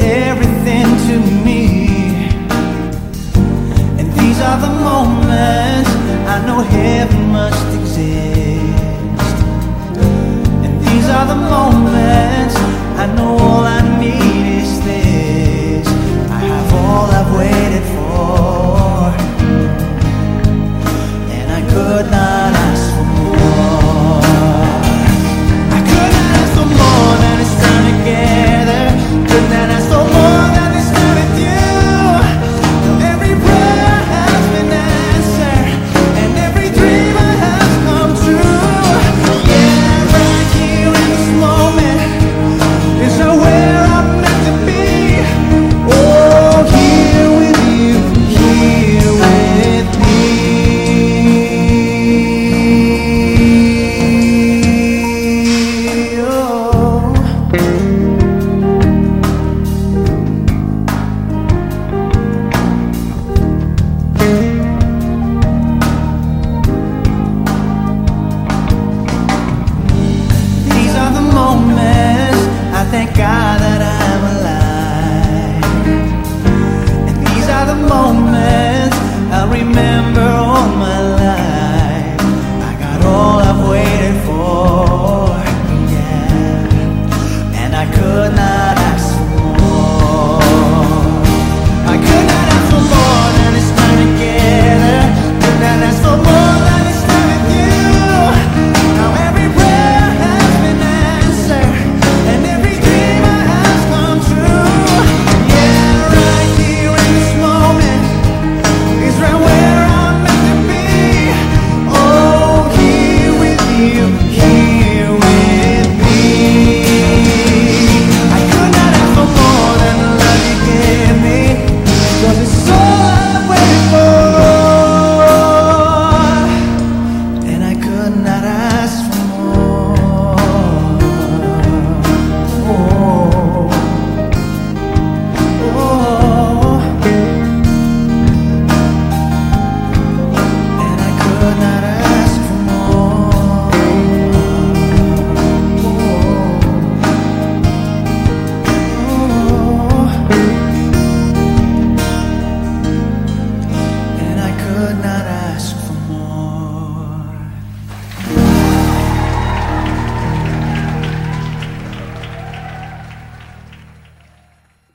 everything to me. And these are the moments I know heaven must exist. And these are the moments I know all I need is this. I have all I've waited for. And I could not.